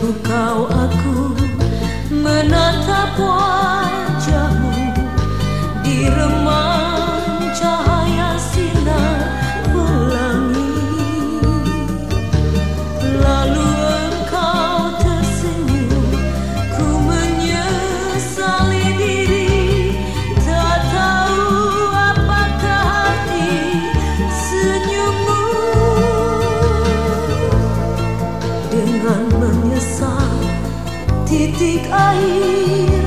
Engkau aku menatap wajahmu titik air